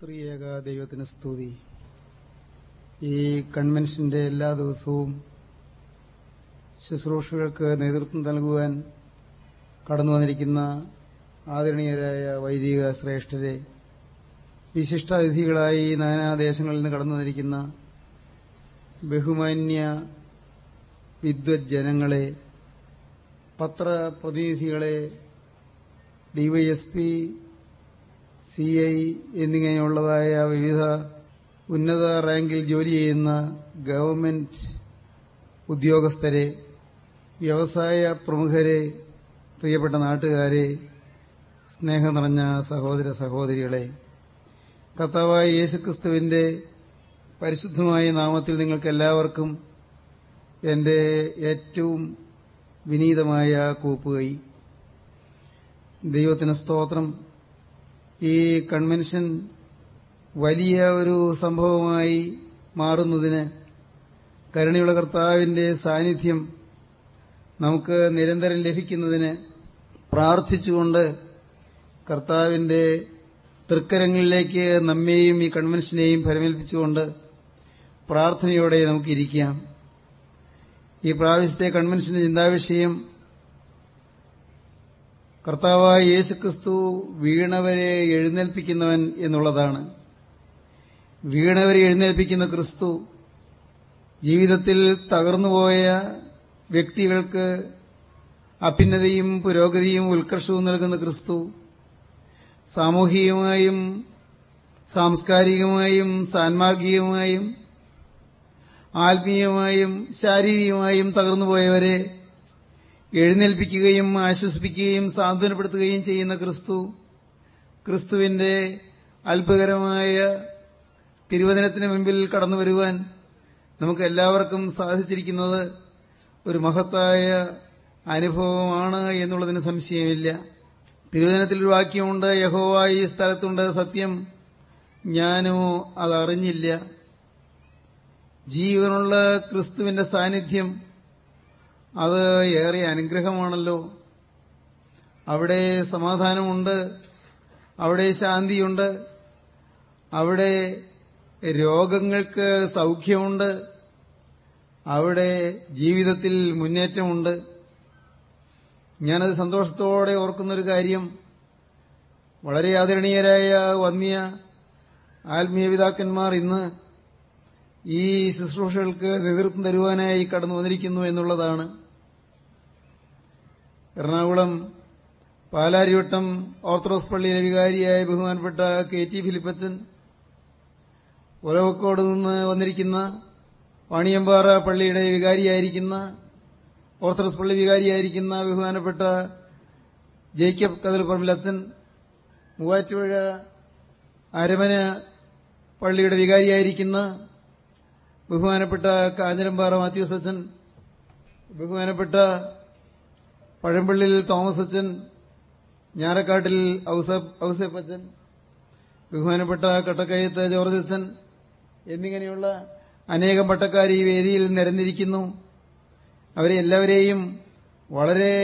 ത്രിയേക ദൈവത്തിന് സ്തുതി. ഈ കൺവെൻഷന്റെ എല്ലാ ദിവസവും ശുശ്രൂഷകൾക്ക് നേതൃത്വം നൽകുവാൻ കടന്നു വന്നിരിക്കുന്ന ആദരണീയരായ വൈദിക ശ്രേഷ്ഠരെ വിശിഷ്ടാതിഥികളായി നാനാദേശങ്ങളിൽ നിന്ന് കടന്നു വന്നിരിക്കുന്ന ബഹുമാന്യ വിദ്വജ്ജനങ്ങളെ പത്രപ്രതിനിധികളെ ഡിവൈഎസ്പി സി ഐ എന്നിങ്ങനെയുള്ളതായ വിവിധ ഉന്നത റാങ്കിൽ ജോലി ചെയ്യുന്ന ഗവൺമെന്റ് ഉദ്യോഗസ്ഥരെ വ്യവസായ പ്രമുഖരെ പ്രിയപ്പെട്ട നാട്ടുകാരെ സ്നേഹം നിറഞ്ഞ സഹോദര സഹോദരികളെ കർത്താവായ യേശുക്രിസ്തുവിന്റെ പരിശുദ്ധമായ നാമത്തിൽ നിങ്ങൾക്കെല്ലാവർക്കും എന്റെ ഏറ്റവും വിനീതമായ കൂപ്പുകൈ. ദൈവത്തിന് സ്തോത്രം. ഈ കൺവെൻഷൻ വലിയ ഒരു സംഭവമായി മാറുന്നതിന് കരുണയുള്ള കർത്താവിന്റെ സാന്നിധ്യം നമുക്ക് നിരന്തരം ലഭിക്കുന്നതിന് പ്രാർത്ഥിച്ചുകൊണ്ട് കർത്താവിന്റെ തൃക്കരങ്ങളിലേക്ക് നമ്മെയും ഈ കൺവെൻഷനെയും ഫലമേൽപ്പിച്ചുകൊണ്ട് പ്രാർത്ഥനയോടെ നമുക്കിരിക്കാം. ഈ പ്രാവശ്യത്തെ കൺവെൻഷന്റെ ചിന്താവിഷയം കർത്താവായ യേശുക്രിസ്തു വീണവരെ എഴുന്നേൽപ്പിക്കുന്നവൻ എന്നുള്ളതാണ്. വീണവരെ എഴുന്നേൽപ്പിക്കുന്ന ക്രിസ്തു ജീവിതത്തിൽ തകർന്നുപോയ വ്യക്തികൾക്ക് അഭ്യുന്നതയും പുരോഗതിയും ഉത്കർഷവും നൽകുന്ന ക്രിസ്തു സാമൂഹികമായും സാംസ്കാരികമായും സാൻമാർഗികമായും ആത്മീയമായും ശാരീരികമായും തകർന്നുപോയവരെ എഴുന്നേൽപ്പിക്കുകയും ആശ്വസിപ്പിക്കുകയും സാന്ത്വനപ്പെടുത്തുകയും ചെയ്യുന്ന ക്രിസ്തു ക്രിസ്തുവിന്റെ അത്ഭുതകരമായ തിരുവചനത്തിന് മുൻപിൽ കടന്നു വരുവാൻ നമുക്ക് എല്ലാവർക്കും സാധിച്ചിരിക്കുന്നത് ഒരു മഹത്തായ അനുഭവമാണ് എന്നുള്ളതിന് സംശയമില്ല. തിരുവചനത്തിൽ ഒരു വാക്യമുണ്ട് യഹോവ ഈ സ്ഥലത്തുണ്ട് സത്യം ഞാനോ അതറിഞ്ഞില്ല. ജീവനുള്ള ക്രിസ്തുവിന്റെ സാന്നിധ്യം അത് ഏറെ അനുഗ്രഹമാണല്ലോ. അവിടെ സമാധാനമുണ്ട് അവിടെ ശാന്തിയുണ്ട് അവിടെ രോഗങ്ങൾക്ക് സൗഖ്യമുണ്ട് അവിടെ ജീവിതത്തിൽ മുന്നേറ്റമുണ്ട്. ഞാനത് സന്തോഷത്തോടെ ഓർക്കുന്നൊരു കാര്യം. വളരെ ആദരണീയരായ വന്നിയ ആത്മീയ പിതാക്കന്മാർ ഇന്ന് ഈ ശുശ്രൂഷകൾക്ക് നേതൃത്വം തരുവാനായി കടന്നു വന്നിരിക്കുന്നു എന്നുള്ളതാണ്. എറണാകുളം പാലാരിവട്ടം ഓർത്തഡോക്സ് പള്ളിയിലെ വികാരിയായ ബഹുമാനപ്പെട്ട കെ ടി ഫിലിപ്പച്ചൻ ഒലവക്കോട് നിന്ന് വന്നിരിക്കുന്ന വാണിയമ്പാറ പള്ളിയുടെ വികാരിയായിരിക്കുന്ന ഓർത്തഡോക്സ് പള്ളി വികാരിയായിരിക്കുന്ന ബഹുമാനപ്പെട്ട ജേക്കബ് കതിൽപ്പറമ്പിലച്ചൻ മൂവാറ്റുപുഴ അരമന പള്ളിയുടെ വികാരിയായിരിക്കുന്ന ബഹുമാനപ്പെട്ട കാഞ്ഞിരമ്പാറ മാത്യൂസ് അച്ഛൻ ബഹുമാനപ്പെട്ട പഴമ്പള്ളിയിൽ തോമസ് അച്ഛൻ ഞാറക്കാട്ടിൽ ഔസേപ്പ് അച്ഛൻ ബഹുമാനപ്പെട്ട കട്ടക്കയത്ത് ജോർജ് അച്ഛൻ എന്നിങ്ങനെയുള്ള അനേകം പട്ടക്കാർ ഈ വേദിയിൽ നിരന്നിരിക്കുന്നു. അവരെ എല്ലാവരെയും വളരെ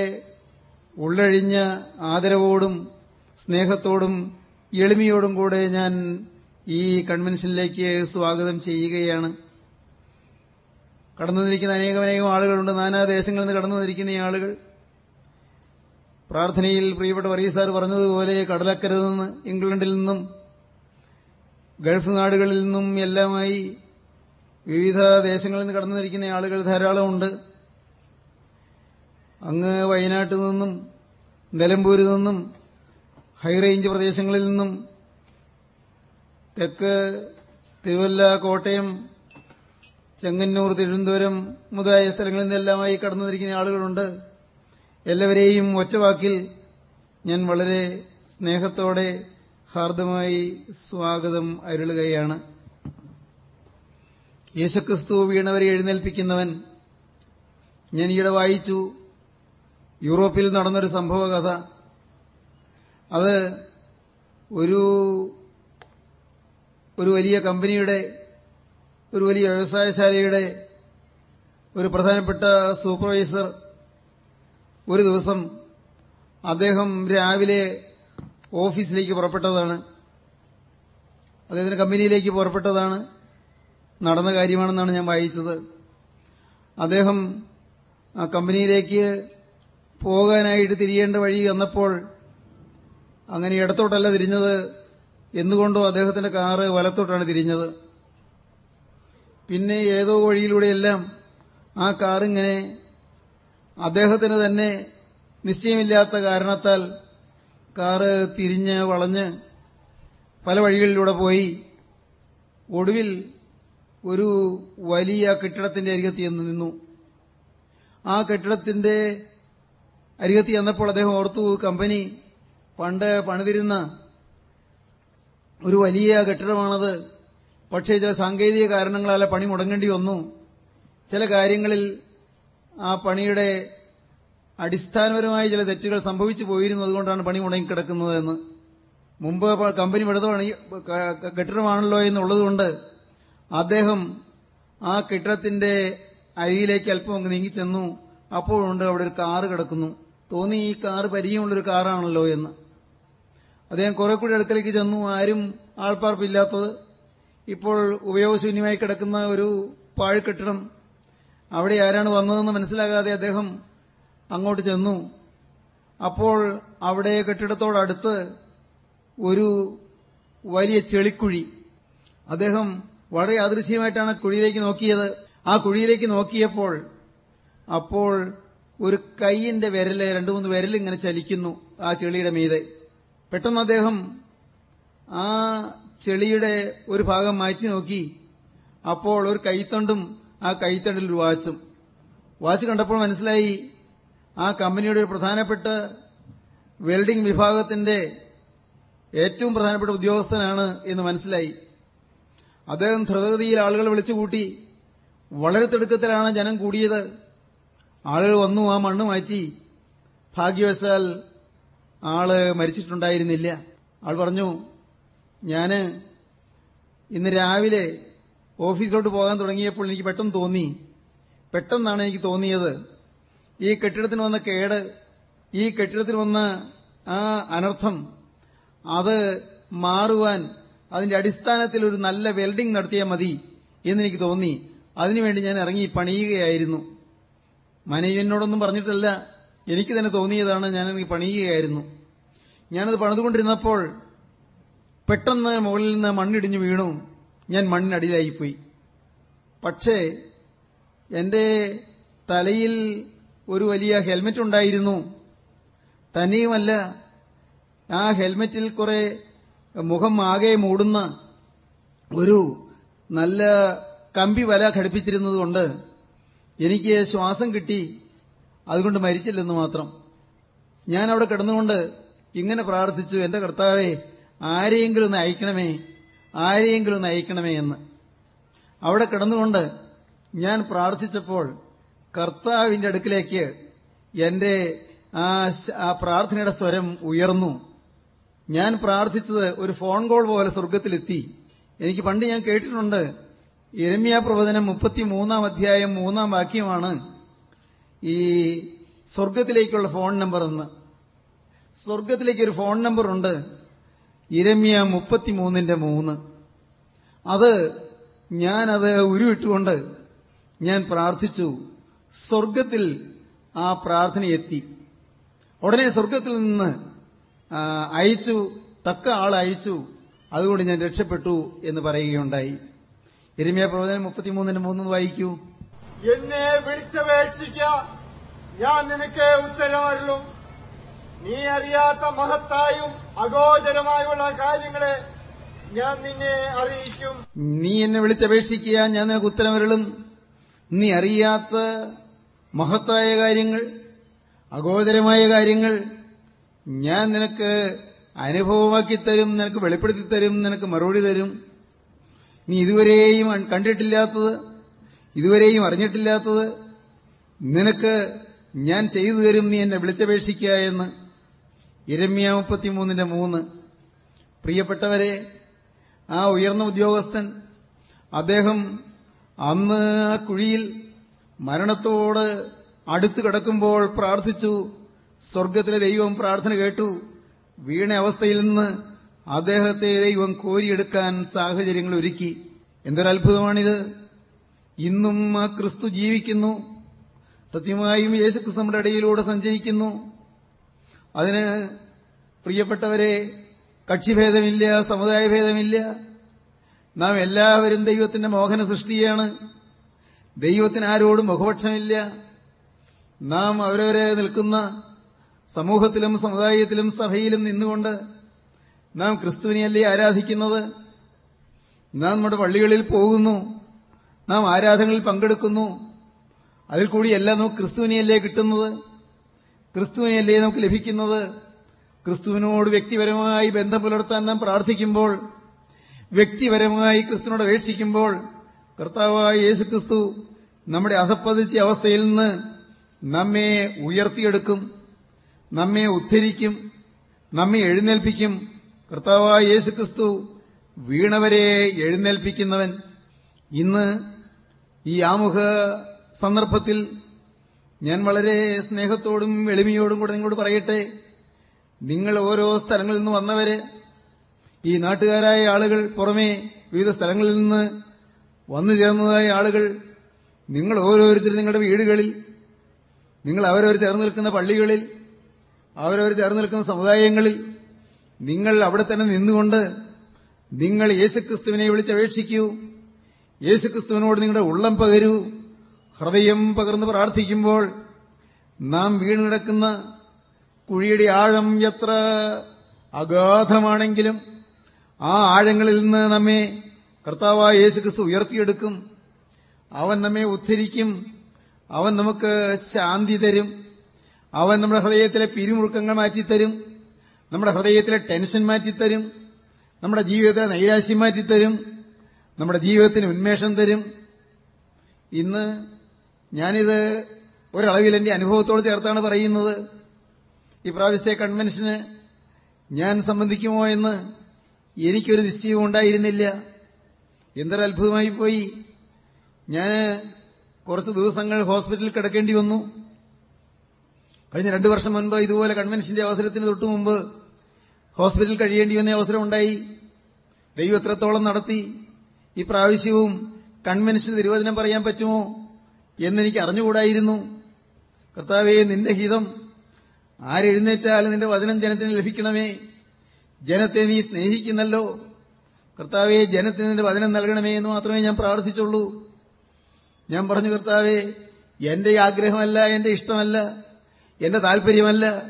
ഉള്ളഴിഞ്ഞ ആദരവോടും സ്നേഹത്തോടും എളിമയോടും കൂടെ ഞാൻ ഈ കൺവെൻഷനിലേക്ക് സ്വാഗതം ചെയ്യുകയാണ്. കടന്നു നിന്നിരിക്കുന്ന അനേകമനേകം ആളുകളുണ്ട്. നാനാ ദേശങ്ങളിൽ നിന്ന് കടന്നു നിന്നിരിക്കുന്ന ആളുകൾ. പ്രാർത്ഥനയിൽ പ്രിയപ്പെട്ട വറീസാർ പറഞ്ഞതുപോലെ കടലക്കര നിന്ന് ഇംഗ്ലണ്ടിൽ നിന്നും ഗൾഫ് നാടുകളിൽ നിന്നും എല്ലാമായി വിവിധ ദേശങ്ങളിൽ നിന്ന് കടന്നു വന്നിരിക്കുന്ന ആളുകൾ ധാരാളമുണ്ട്. അങ്ങ് വയനാട്ടിൽ നിന്നും നിലമ്പൂരിൽ നിന്നും ഹൈറേഞ്ച് പ്രദേശങ്ങളിൽ നിന്നും തെക്ക് തിരുവല്ല കോട്ടയം ചെങ്ങന്നൂർ തിരുവനന്തപുരം മുതലായ സ്ഥലങ്ങളിൽ നിന്നെല്ലാമായി കടന്നു വന്നിരിക്കുന്ന ആളുകളുണ്ട്. എല്ലാവരെയും ഒറ്റവാക്കിൽ ഞാൻ വളരെ സ്നേഹത്തോടെ ഹാർദമായി സ്വാഗതം അരുളുകയാണ്. യേശുക്രിസ്തു വീണവരെ എഴുന്നേൽപ്പിക്കുന്നവൻ ഞാൻ ഈയിടെ വായിച്ചു. യൂറോപ്പിൽ നടന്നൊരു സംഭവകഥ. അത് ഒരു ഒരു വലിയ കമ്പനിയുടെ ഒരു വലിയ വ്യവസായശാലയുടെ ഒരു പ്രധാനപ്പെട്ട സൂപ്പർവൈസർ ഒരു ദിവസം അദ്ദേഹം രാവിലെ ഓഫീസിലേക്ക് പുറപ്പെട്ടതാണ്. അദ്ദേഹത്തിന്റെ കമ്പനിയിലേക്ക് പുറപ്പെട്ടതാണ്. നടന്ന കാര്യമാണെന്നാണ് ഞാൻ വായിച്ചത്. അദ്ദേഹം ആ കമ്പനിയിലേക്ക് പോകാനായിട്ട് തിരിയേണ്ട വഴി വന്നപ്പോൾ അങ്ങനെ ഇടത്തോട്ടല്ല തിരിഞ്ഞത്. എന്തുകൊണ്ടോ അദ്ദേഹത്തിന്റെ കാറ് വലത്തോട്ടാണ് തിരിഞ്ഞത്. പിന്നെ ഏതോ വഴിയിലൂടെയെല്ലാം ആ കാറിങ്ങനെ അദ്ദേഹത്തിന് തന്നെ നിശ്ചയമില്ലാത്ത കാരണത്താൽ കാറ് തിരിഞ്ഞ് വളഞ്ഞ് പല വഴികളിലൂടെ പോയി ഒടുവിൽ ഒരു വലിയ കെട്ടിടത്തിന്റെ അരികത്ത് ചെന്ന് നിന്നു. ആ കെട്ടിടത്തിന്റെ അരികത്ത് ചെന്നപ്പോൾ അദ്ദേഹം ഓർത്തു കമ്പനി പണ്ട് പണിതിരുന്ന ഒരു വലിയ കെട്ടിടമാണത്. പക്ഷേ ചില സാങ്കേതിക കാരണങ്ങളാലെ പണി മുടങ്ങേണ്ടി വന്നു. ചില കാര്യങ്ങളിൽ ആ പണിയുടെ അടിസ്ഥാനപരമായ ചില തെറ്റുകൾ സംഭവിച്ചു പോയിരുന്നു. അതുകൊണ്ടാണ് പണി മുടങ്ങിക്കിടക്കുന്നതെന്ന് മുമ്പ് കമ്പനി വെറുതെ പണി കെട്ടിടമാണല്ലോ എന്നുള്ളതുകൊണ്ട് അദ്ദേഹം ആ കെട്ടിടത്തിന്റെ അരിയിലേക്ക് അല്പം അങ്ങ് നീങ്ങിച്ചെന്നു. അപ്പോഴുണ്ട് അവിടെ ഒരു കാറ് കിടക്കുന്നു. തോന്നി ഈ കാറ് പരിചയമുള്ളൊരു കാറാണല്ലോ എന്ന്. അദ്ദേഹം കുറെ കൂടി അടുത്തേക്ക് ചെന്നു. ആരും ആൾപ്പാർപ്പില്ലാത്തത്. ഇപ്പോൾ ഉപയോഗശൂന്യമായി കിടക്കുന്ന ഒരു പാഴ്കെട്ടിടം അവിടെ ആരാണ് വന്നതെന്ന് മനസ്സിലാകാതെ അദ്ദേഹം അങ്ങോട്ട് ചെന്നു. അപ്പോൾ അവിടെ കെട്ടിടത്തോടടുത്ത് ഒരു വലിയ ചെളിക്കുഴി. അദ്ദേഹം വളരെ യാദൃശ്യമായിട്ടാണ് കുഴിയിലേക്ക് നോക്കിയത്. ആ കുഴിയിലേക്ക് നോക്കിയപ്പോൾ അപ്പോൾ ഒരു കൈയിന്റെ വിരൽ രണ്ടു മൂന്ന് വിരൽ ഇങ്ങനെ ചലിക്കുന്നു ആ ചെളിയുടെ മീതെ. പെട്ടെന്ന് അദ്ദേഹം ആ ചെളിയുടെ ഒരു ഭാഗം മാറ്റി നോക്കി. അപ്പോൾ ഒരു കൈത്തണ്ടും ആ കൈത്തണ്ടിൽ വാച്ചും. വാച്ച് കണ്ടപ്പോൾ മനസ്സിലായി ആ കമ്പനിയുടെ ഒരു പ്രധാനപ്പെട്ട വെൽഡിംഗ് വിഭാഗത്തിന്റെ ഏറ്റവും പ്രധാനപ്പെട്ട ഉദ്യോഗസ്ഥനാണ് എന്ന് മനസ്സിലായി. അദ്ദേഹം ധൃതഗതിയിൽ ആളുകൾ വിളിച്ചുകൂട്ടി വളരെ തിടുക്കത്തിലാണ് ജനം കൂടിയത്. ആളുകൾ വന്നു ആ മണ്ണ് മാറ്റി. ഭാഗ്യവശാൽ ആൾ മരിച്ചിട്ടുണ്ടായിരുന്നില്ല. ആൾ പറഞ്ഞു ഞാൻ ഇന്ന് രാവിലെ ഓഫീസിലോട്ട് പോകാൻ തുടങ്ങിയപ്പോൾ എനിക്ക് പെട്ടെന്ന് തോന്നി. പെട്ടെന്നാണ് എനിക്ക് തോന്നിയത്. ഈ കെട്ടിടത്തിന് വന്ന കേട് ഈ കെട്ടിടത്തിന് വന്ന ആ അനർത്ഥം അത് മാറുവാൻ അതിന്റെ അടിസ്ഥാനത്തിൽ ഒരു നല്ല വെൽഡിംഗ് നടത്തിയാൽ മതി എന്നെനിക്ക് തോന്നി. അതിനുവേണ്ടി ഞാൻ ഇറങ്ങി പണിയുകയായിരുന്നു. മാനേജ്മെന്റിനോടൊന്നും പറഞ്ഞിട്ടല്ല. എനിക്ക് തന്നെ തോന്നിയതാണ് ഞാൻ എനിക്ക് പണിയുകയായിരുന്നു. ഞാനത് പണിതുകൊണ്ടിരുന്നപ്പോൾ പെട്ടെന്ന് മുകളിൽ നിന്ന് മണ്ണിടിഞ്ഞു വീണു. ഞാൻ മണ്ണിനടിയിലായിപ്പോയി. പക്ഷേ എന്റെ തലയിൽ ഒരു വലിയ ഹെൽമെറ്റ് ഉണ്ടായിരുന്നു. തന്നെയുമല്ല ആ ഹെൽമെറ്റിൽ കുറെ മുഖം ആകെ മൂടുന്ന ഒരു നല്ല കമ്പി വല ഘടിപ്പിച്ചിരുന്നതുകൊണ്ട് എനിക്ക് ശ്വാസം കിട്ടി. അതുകൊണ്ട് മരിച്ചില്ലെന്ന് മാത്രം. ഞാൻ അവിടെ കിടന്നുകൊണ്ട് ഇങ്ങനെ പ്രാർത്ഥിച്ചു എന്റെ കർത്താവെ ആരെയെങ്കിലും ഒന്ന് അയക്കണമേ? ആരെയെങ്കിലും ഒന്ന് അയക്കണമേ എന്ന്. അവിടെ കിടന്നുകൊണ്ട് ഞാൻ പ്രാർത്ഥിച്ചപ്പോൾ കർത്താവിന്റെ അടുക്കിലേക്ക് എന്റെ ആ പ്രാർത്ഥനയുടെ സ്വരം ഉയർന്നു. ഞാൻ പ്രാർത്ഥിച്ചത് ഒരു ഫോൺ കോൾ പോലെ സ്വർഗത്തിലെത്തി എനിക്ക് പണ്ട് ഞാൻ കേട്ടിട്ടുണ്ട്. ഇരമ്യ പ്രവചനം മുപ്പത്തിമൂന്നാം അധ്യായം മൂന്നാം വാക്യമാണ് ഈ സ്വർഗത്തിലേക്കുള്ള ഫോൺ നമ്പർ എന്ന്. സ്വർഗത്തിലേക്ക് ഒരു ഫോൺ നമ്പർ ഉണ്ട്. ഇരമ്യ മുപ്പത്തിമൂന്നിന്റെ മൂന്ന്. അത് ഞാനത് ഉരുവിട്ടുകൊണ്ട് ഞാൻ പ്രാർത്ഥിച്ചു സ്വർഗത്തിൽ ആ പ്രാർത്ഥന എത്തി. ഉടനെ സ്വർഗത്തിൽ നിന്ന് അയച്ചു തക്ക ആൾ അയച്ചു അതുകൊണ്ട് ഞാൻ രക്ഷപ്പെട്ടു എന്ന് പറയുകയുണ്ടായി. എരുമിയ പ്രവചനം മുപ്പത്തിമൂന്നിന് മൂന്ന് വായിക്കൂ. എന്നെ വിളിച്ചപേക്ഷിക്ക. ഞാൻ നിനക്ക് ഉത്തരമരുളും. നീ അറിയാത്ത മഹത്തായും അഗോചരമായുള്ള കാര്യങ്ങളെ ഞാൻ നിന്നെ അറിയിക്കും. നീ എന്നെ വിളിച്ചപേക്ഷിക്കുക ഞാൻ നിനക്ക് ഉത്തരമരുളും. നീ അറിയാത്ത മഹത്തായ കാര്യങ്ങൾ അഗോചരമായ കാര്യങ്ങൾ ഞാൻ നിനക്ക് അനുഭവമാക്കി തരും നിനക്ക് വെളിപ്പെടുത്തി തരും നിനക്ക് മറുപടി തരും. നീ ഇതുവരെയും കണ്ടിട്ടില്ലാത്തത് ഇതുവരെയും അറിഞ്ഞിട്ടില്ലാത്തത് നിനക്ക് ഞാൻ ചെയ്തു തരും നീ എന്നെ വിളിച്ചപേക്ഷിക്കുക എന്ന്. ഇരമ്യ മുപ്പത്തിമൂന്നിന്റെ മൂന്ന്. പ്രിയപ്പെട്ടവരെ ആ ഉയർന്ന ഉദ്യോഗസ്ഥൻ അദ്ദേഹം അന്ന് ആ കുഴിയിൽ മരണത്തോട് അടുത്തു കിടക്കുമ്പോൾ പ്രാർത്ഥിച്ചു. സ്വർഗത്തിലെ ദൈവം പ്രാർത്ഥന കേട്ടു. വീണ അവസ്ഥയിൽ നിന്ന് അദ്ദേഹത്തെ ദൈവം കോരിയെടുക്കാൻ സാഹചര്യങ്ങൾ ഒരുക്കി. എന്തൊരത്ഭുതമാണിത്? ഇന്നും ആ ക്രിസ്തു ജീവിക്കുന്നു. സത്യമായും യേശുക്രിസ്തു നമ്മുടെ ഇടയിലൂടെ സഞ്ചരിക്കുന്നു. അതിന് പ്രിയപ്പെട്ടവരെ കക്ഷിഭേദമില്ല സമുദായ ഭേദമില്ല നാം എല്ലാവരും ദൈവത്തിന്റെ മോഹന സൃഷ്ടിയാണ് ദൈവത്തിന് ആരോടും ബഹുപക്ഷമില്ല. നാം അവരവരെ നിൽക്കുന്ന സമൂഹത്തിലും സമുദായത്തിലും സഭയിലും നിന്നുകൊണ്ട് നാം ക്രിസ്തുവിനെയല്ലേ ആരാധിക്കുന്നത്? നാം നമ്മുടെ പള്ളികളിൽ പോകുന്നു. നാം ആരാധനകളിൽ പങ്കെടുക്കുന്നു. അതിൽ കൂടിയല്ല നമുക്ക് ക്രിസ്തുവിനെയല്ലേ കിട്ടുന്നത്? ക്രിസ്തുവിനെയല്ലേ നമുക്ക് ലഭിക്കുന്നത്? ക്രിസ്തുവിനോട് വ്യക്തിപരമായി ബന്ധം പുലർത്താൻ നാം പ്രാർത്ഥിക്കുമ്പോൾ വ്യക്തിപരമായി ക്രിസ്തുവിനോട് അപേക്ഷിക്കുമ്പോൾ കർത്താവായ യേശു ക്രിസ്തു നമ്മുടെ അധപ്പതിച്ച അവസ്ഥയിൽ നിന്ന് നമ്മെ ഉയർത്തിയെടുക്കും നമ്മെ ഉദ്ധരിക്കും നമ്മെ എഴുന്നേൽപ്പിക്കും. കർത്താവായ യേശു ക്രിസ്തു വീണവരെ എഴുന്നേൽപ്പിക്കുന്നവൻ. ഇന്ന് ഈ ആമുഖ സന്ദർഭത്തിൽ ഞാൻ വളരെ സ്നേഹത്തോടും എളിമയോടും കൂടെ നിങ്ങളോട് പറയട്ടെ. നിങ്ങൾ ഓരോ സ്ഥലങ്ങളിൽ നിന്ന് വന്നവര് ഈ നാട്ടുകാരായ ആളുകൾ പുറമേ വിവിധ സ്ഥലങ്ങളിൽ നിന്ന് വന്നു ചേർന്നതായ ആളുകൾ നിങ്ങൾ ഓരോരുത്തരും നിങ്ങളുടെ വീടുകളിൽ നിങ്ങൾ അവരവർ ചേർന്ന് നിൽക്കുന്ന പള്ളികളിൽ അവരവർ ചേർന്ന് നിൽക്കുന്ന സമുദായങ്ങളിൽ നിങ്ങൾ അവിടെ തന്നെ നിന്നുകൊണ്ട് നിങ്ങൾ യേശുക്രിസ്തുവിനെ വിളിച്ചപേക്ഷിക്കൂ. യേശുക്രിസ്തുവിനോട് നിങ്ങളുടെ ഉള്ളം പകരൂ. ഹൃദയം പകർന്ന് പ്രാർത്ഥിക്കുമ്പോൾ നാം വീണിടക്കുന്ന കുഴിയുടെ ആഴം എത്ര അഗാധമാണെങ്കിലും ആ ആഴങ്ങളിൽ നിന്ന് നമ്മെ കർത്താവായ യേശുക്രിസ്തു ഉയർത്തിയെടുക്കും. അവൻ നമ്മെ ഉദ്ധരിക്കും. അവൻ നമുക്ക് ശാന്തി തരും. അവൻ നമ്മുടെ ഹൃദയത്തിലെ പിരിമുറുക്കങ്ങൾ മാറ്റിത്തരും. നമ്മുടെ ഹൃദയത്തിലെ ടെൻഷൻ മാറ്റിത്തരും. നമ്മുടെ ജീവിതത്തിലെ നൈരാശ്യം മാറ്റിത്തരും. നമ്മുടെ ജീവിതത്തിന് ഉന്മേഷം തരും. ഇന്ന് ഞാനിത് ഒരളവിൽ എന്റെ അനുഭവത്തോട് ചേർത്താണ് പറയുന്നത്. ഈ പ്രാവശ്യത്തെ കൺവെൻഷന് ഞാൻ സംബന്ധിക്കുമോ എന്ന് എനിക്കൊരു നിശ്ചയവും ഉണ്ടായിരുന്നില്ല. എന്തൊരത്ഭുതമായി പോയി. ഞാൻ കുറച്ച് ദിവസങ്ങൾ ഹോസ്പിറ്റലിൽ കിടക്കേണ്ടി വന്നു. കഴിഞ്ഞ രണ്ടു വർഷം മുൻപ് ഇതുപോലെ കൺവെൻഷന്റെ അവസരത്തിന് തൊട്ടു മുമ്പ് ഹോസ്പിറ്റലിൽ കഴിയേണ്ടി വന്ന അവസരം ഉണ്ടായി. ദൈവം എത്രത്തോളം നടത്തി. ഈ പ്രാവശ്യവും കൺവെൻഷൻ തിരുവചനം പറയാൻ പറ്റുമോ? എന്നെനിക്ക് അറിഞ്ഞുകൂടായിരുന്നു? കർത്താവേ നിന്റെ ഹിതം. ആരെഴുന്നേറ്റാലും നിന്റെ വചനം ജനത്തിന് ലഭിക്കണമേ. ജനത്തെ നീ സ്നേഹിക്കുന്നല്ലോ. കർത്താവെ ജനത്തിന് നിന്റെ വചനം നൽകണമേ എന്ന് മാത്രമേ ഞാൻ പ്രാർത്ഥിച്ചുള്ളൂ. ഞാൻ പറഞ്ഞു കർത്താവെ എന്റെ ആഗ്രഹമല്ല എന്റെ ഇഷ്ടമല്ല എന്റെ താൽപര്യമല്ല.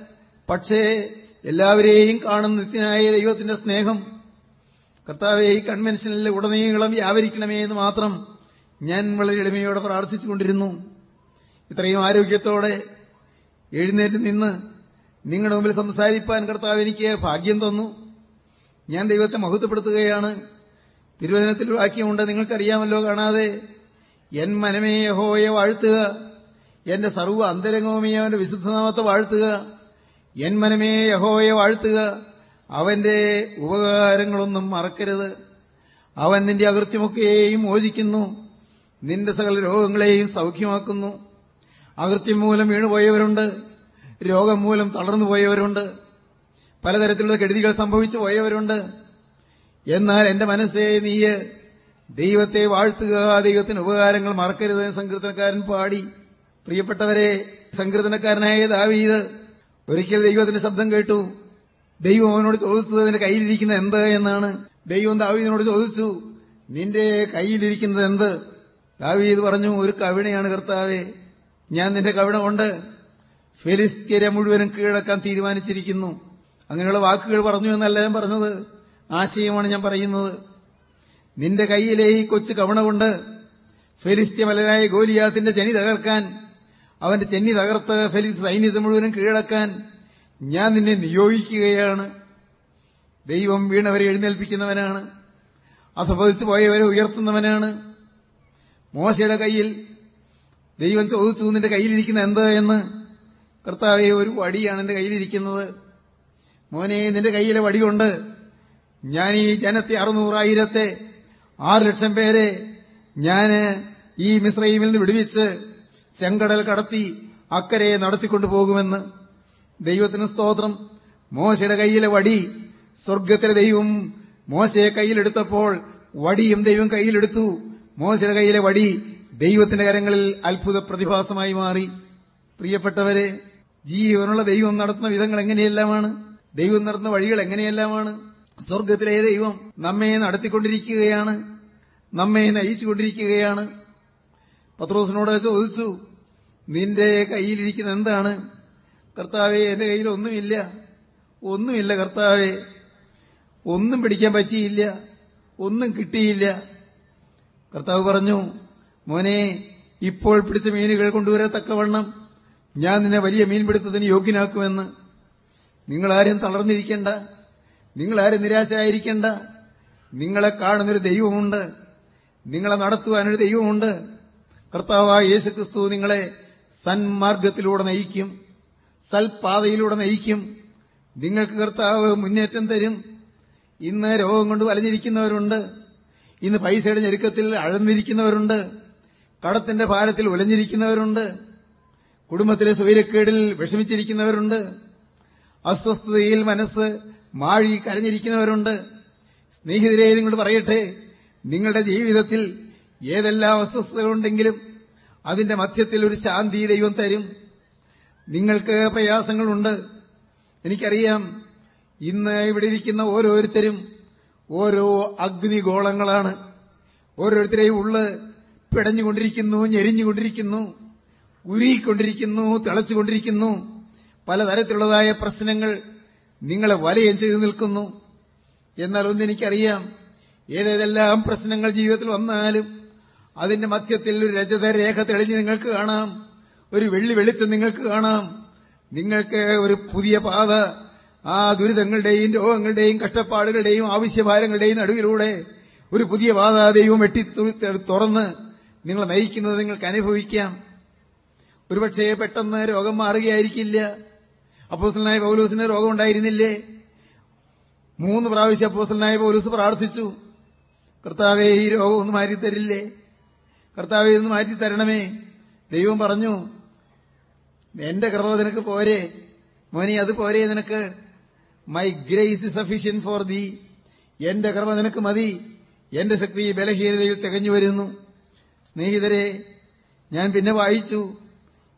പക്ഷേ എല്ലാവരെയും കാണുന്ന നിത്യനായ ദൈവത്തിന്റെ സ്നേഹം. കർത്താവെ ഈ കൺവെൻഷനിലെ ഉടനീളം വ്യാപരിക്കണമേ എന്ന് മാത്രം ഞാൻ വളരെ എളിമയോടെ പ്രാർത്ഥിച്ചുകൊണ്ടിരുന്നു. ഇത്രയും ആരോഗ്യത്തോടെ എഴുന്നേറ്റ് നിന്ന് നിങ്ങളുടെ മുമ്പിൽ സംസാരിപ്പാൻ കർത്താവ് എനിക്ക് ഭാഗ്യം തന്നു. ഞാൻ ദൈവത്തെ മഹത്വപ്പെടുത്തുകയാണ്. തിരുവചനത്തിൽ വാക്യമുണ്ട് നിങ്ങൾക്കറിയാമല്ലോ കാണാതെ എൻ മനമേ യഹോയെ വാഴ്ത്തുക. എന്റെ സർവ അന്തരംഗവുമേ അവന്റെ വിശുദ്ധനാമത്തെ വാഴ്ത്തുക. എൻ മനമേ യഹോയെ വാഴ്ത്തുക. അവന്റെ ഉപകാരങ്ങളൊന്നും മറക്കരുത്. അവൻ നിന്റെ അകൃത്യമൊക്കെയും മോചിക്കുന്നു. നിന്റെ സകല രോഗങ്ങളെയും സൗഖ്യമാക്കുന്നു. അകൃത്യം മൂലം വീണുപോയവരുണ്ട്. രോഗം മൂലം തളർന്നു പോയവരുണ്ട് പലതരത്തിലുള്ള കെടുതികൾ സംഭവിച്ചു പോയവരുണ്ട് എന്നാൽ എന്റെ മനസ്സേ നീ ദൈവത്തെ വാഴ്ത്തുക ദൈവത്തിന് ഉപകാരങ്ങൾ മറക്കരുത് സങ്കീർത്തനക്കാരൻ പാടി. പ്രിയപ്പെട്ടവരെ സങ്കീർത്തനക്കാരനായ ദാവീത് ഒരിക്കൽ ദൈവത്തിന്റെ ശബ്ദം കേട്ടു. ദൈവം അവനോട് ചോദിച്ചത് നിന്റെ കയ്യിലിരിക്കുന്നത് എന്ത് എന്നാണ്. ദൈവം ദാവീദിനോട് ചോദിച്ചു നിന്റെ കയ്യിലിരിക്കുന്നത് എന്ത്? ദാവീദ് പറഞ്ഞു ഒരു കവിണയാണ് കർത്താവെ ഞാൻ നിന്റെ കവിണ കൊണ്ട് ഫെലിസ്ത്യരെ മുഴുവനും കീഴടക്കാൻ തീരുമാനിച്ചിരിക്കുന്നു. അങ്ങനെയുള്ള വാക്കുകൾ പറഞ്ഞു എന്നല്ല ഞാൻ പറഞ്ഞത്. ആശയമാണ് ഞാൻ പറയുന്നത്. നിന്റെ കയ്യിലെ ഈ കൊച്ചു കവണ കൊണ്ട് ഫെലിസ്ത്യമലനായ ഗോലിയാത്തിന്റെ ചെനി തകർക്കാൻ അവന്റെ ചെന്നി തകർത്ത് ഫെലിസ് സൈന്യത്തെ മുഴുവനും കീഴടക്കാൻ ഞാൻ നിന്നെ നിയോഗിക്കുകയാണ്. ദൈവം വീണവരെ എഴുന്നേൽപ്പിക്കുന്നവനാണ്. അധപതിച്ചു പോയവരെ ഉയർത്തുന്നവനാണ്. മോശയുടെ കയ്യിൽ ദൈവം ചോദിച്ചു നിന്റെ കയ്യിലിരിക്കുന്ന എന്ത് എന്ന്? കർത്താവെ ഒരു വടിയാണ് എന്റെ കയ്യിലിരിക്കുന്നത്. മോനെ നിന്റെ കയ്യിലെ വടിയുണ്ട് ഞാൻ ഈ ജനത്തെ അറുന്നൂറായിരത്തെ ആറ് ലക്ഷം പേരെ ഞാൻ ഈ മിശ്രൈമിൽ നിന്ന് വിടുവിച്ച് ചെങ്കടൽ കടത്തി അക്കരെ നടത്തിക്കൊണ്ടു പോകുമെന്ന് ദൈവത്തിന് സ്തോത്രം. മോശയുടെ കയ്യിലെ വടി സ്വർഗത്തിലെ ദൈവം മോശയെ കയ്യിലെടുത്തപ്പോൾ വടിയും ദൈവം കയ്യിലെടുത്തു. മോശയുടെ കയ്യിലെ വടി ദൈവത്തിന്റെ കരങ്ങളിൽ അത്ഭുത പ്രതിഭാസമായി മാറി. പ്രിയപ്പെട്ടവരെ ജീവനുള്ള ദൈവം നടത്തുന്ന വിധങ്ങൾ എങ്ങനെയെല്ലാമാണ്? ദൈവം നടത്തുന്ന വഴികൾ എങ്ങനെയെല്ലാമാണ്? സ്വർഗത്തിലെ ദൈവം നമ്മെ നടത്തിക്കൊണ്ടിരിക്കുകയാണ്. നമ്മെ നയിച്ചുകൊണ്ടിരിക്കുകയാണ്. പത്രോസിനോട് ചോദിച്ചു നിന്റെ കയ്യിലിരിക്കുന്ന എന്താണ്? കർത്താവെ എന്റെ കയ്യിൽ ഒന്നുമില്ല. ഒന്നുമില്ല കർത്താവെ. ഒന്നും പിടിക്കാൻ പറ്റിയില്ല. ഒന്നും കിട്ടിയില്ല. കർത്താവ് പറഞ്ഞു മോനെ ഇപ്പോൾ പിടിച്ച മീനുകൾ കൊണ്ടുവരത്തക്കവണ്ണം ഞാൻ നിന്നെ വലിയ മീൻപിടുത്തത്തിന് യോഗ്യനാക്കുമെന്ന്. നിങ്ങളാരും തളർന്നിരിക്കേണ്ട. നിങ്ങളാരും നിരാശരായിരിക്കേണ്ട. നിങ്ങളെ കാണുന്നൊരു ദൈവമുണ്ട്. നിങ്ങളെ നടത്തുവാനൊരു ദൈവമുണ്ട്. കർത്താവായ യേശുക്രിസ്തു നിങ്ങളെ സന്മാർഗത്തിലൂടെ നയിക്കും. സൽപാതയിലൂടെ നയിക്കും. നിങ്ങൾക്ക് കർത്താവ് മുന്നേറ്റം തരും. ഇന്ന് രോഗം കൊണ്ട് വലഞ്ഞിരിക്കുന്നവരുണ്ട്. ഇന്ന് പൈസയുടെ ഞെരുക്കത്തിൽ അഴന്നിരിക്കുന്നവരുണ്ട്. കടത്തിന്റെ ഭാരത്തിൽ ഉലഞ്ഞിരിക്കുന്നവരുണ്ട് കുടുംബത്തിലെ സ്വൈരക്കേടിൽ വിഷമിച്ചിരിക്കുന്നവരുണ്ട്. അസ്വസ്ഥതയിൽ മനസ്സ് മാഴി കരഞ്ഞിരിക്കുന്നവരുണ്ട്. സ്നേഹിതരെ നിങ്ങൾ പറയട്ടെ. നിങ്ങളുടെ ജീവിതത്തിൽ ഏതെല്ലാം അസ്വസ്ഥതകളുണ്ടെങ്കിലും അതിന്റെ മധ്യത്തിൽ ഒരു ശാന്തി ദൈവം തരും. നിങ്ങൾക്ക് പ്രയാസങ്ങളുണ്ട്. എനിക്കറിയാം. ഇന്ന് ഇവിടെ ഇരിക്കുന്ന ഓരോരുത്തരും ഓരോ അഗ്നിഗോളങ്ങളാണ്. ഓരോരുത്തരെയും ഉള്ള് പിടഞ്ഞുകൊണ്ടിരിക്കുന്നു ഞെരിഞ്ഞുകൊണ്ടിരിക്കുന്നു ഉരുകിക്കൊണ്ടിരിക്കുന്നു തിളച്ചുകൊണ്ടിരിക്കുന്നു. പലതരത്തിലുള്ളതായ പ്രശ്നങ്ങൾ നിങ്ങളെ വലയം ചെയ്തു നിൽക്കുന്നു. എന്നാൽ ഒന്നെനിക്കറിയാം ഏതേതെല്ലാം പ്രശ്നങ്ങൾ ജീവിതത്തിൽ വന്നാലും അതിന്റെ മധ്യത്തിൽ ഒരു രജത രേഖ തെളിഞ്ഞ് നിങ്ങൾക്ക് കാണാം. ഒരു വെള്ളി വെളിച്ചം നിങ്ങൾക്ക് കാണാം. നിങ്ങൾക്ക് ഒരു പുതിയ പാത ആ ദുരിതങ്ങളുടെയും രോഗങ്ങളുടെയും കഷ്ടപ്പാടുകളുടെയും ആവശ്യഭാരങ്ങളുടെയും നടുവിലൂടെ ഒരു പുതിയ വാതാദൈവം ദൈവം വെട്ടി തുറന്ന് നിങ്ങളെ നയിക്കുന്നത് നിങ്ങൾക്ക് അനുഭവിക്കാം. ഒരുപക്ഷേ പെട്ടെന്ന് രോഗം മാറുകയായിരിക്കില്ല. അപ്പോസ്റ്റലായ പൗലൂസിന് രോഗം ഉണ്ടായിരുന്നില്ലേ? മൂന്ന് പ്രാവശ്യം അപ്പോസ്റ്റലായ പൗലൂസ് പ്രാർത്ഥിച്ചു. കർത്താവെ ഈ രോഗം ഒന്ന് മാറ്റിത്തരില്ലേ? കർത്താവെ ഒന്ന് മാറ്റിത്തരണമേ. ദൈവം പറഞ്ഞു എന്റെ കൃപ നിനക്ക് പോരെ. മോനെ അത് പോരെ നിനക്ക്. My grace sufficient for the എന്റെ കർമ്മ നിനക്ക് മതി. എന്റെ ശക്തി ബലഹീനതയിൽ തികഞ്ഞു വരുന്നു. സ്നേഹിതരെ ഞാൻ പിന്നെ വായിച്ചു.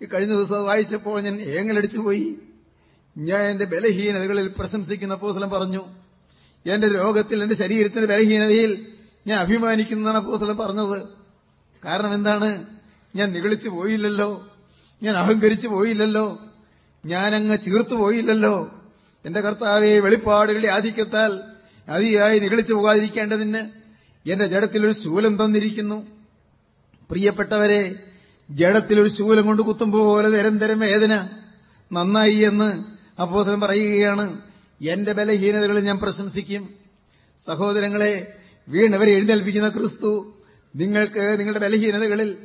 ഈ കഴിഞ്ഞ ദിവസം വായിച്ചപ്പോൾ ഞാൻ ഏങ്ങലടിച്ചു പോയി. ഞാൻ എന്റെ ബലഹീനതകളിൽ പ്രശംസിക്കുന്ന പോസലം പറഞ്ഞു എന്റെ രോഗത്തിൽ എന്റെ ശരീരത്തിന്റെ ബലഹീനതയിൽ ഞാൻ അഭിമാനിക്കുന്നതാണ് പോസലം പറഞ്ഞത്. കാരണം എന്താണ്? ഞാൻ നിഗളിച്ചു പോയില്ലല്ലോ. ഞാൻ അഹങ്കരിച്ചു പോയില്ലല്ലോ. ഞാനങ്ങ് ചീർത്തു പോയില്ലല്ലോ എന്റെ കർത്താവെ വെളിപ്പാടുകളുടെ ആധിക്യത്താൽ അതിയായി നികളിച്ചു പോകാതിരിക്കേണ്ടതിന് എന്റെ ജഡത്തിലൊരു ശൂലം തന്നിരിക്കുന്നു. പ്രിയപ്പെട്ടവരെ ജഡത്തിലൊരു ശൂലം കൊണ്ട് കുത്തുമ്പോൾ നിരന്തരം വേദന നന്നായി എന്ന് അബോധനം പറയുകയാണ്. എന്റെ ബലഹീനതകൾ ഞാൻ പ്രശംസിക്കും. സഹോദരങ്ങളെ വീണവരെ എഴുന്നേൽപ്പിക്കുന്ന ക്രിസ്തു നിങ്ങൾക്ക് നിങ്ങളുടെ ബലഹീനതകളിൽ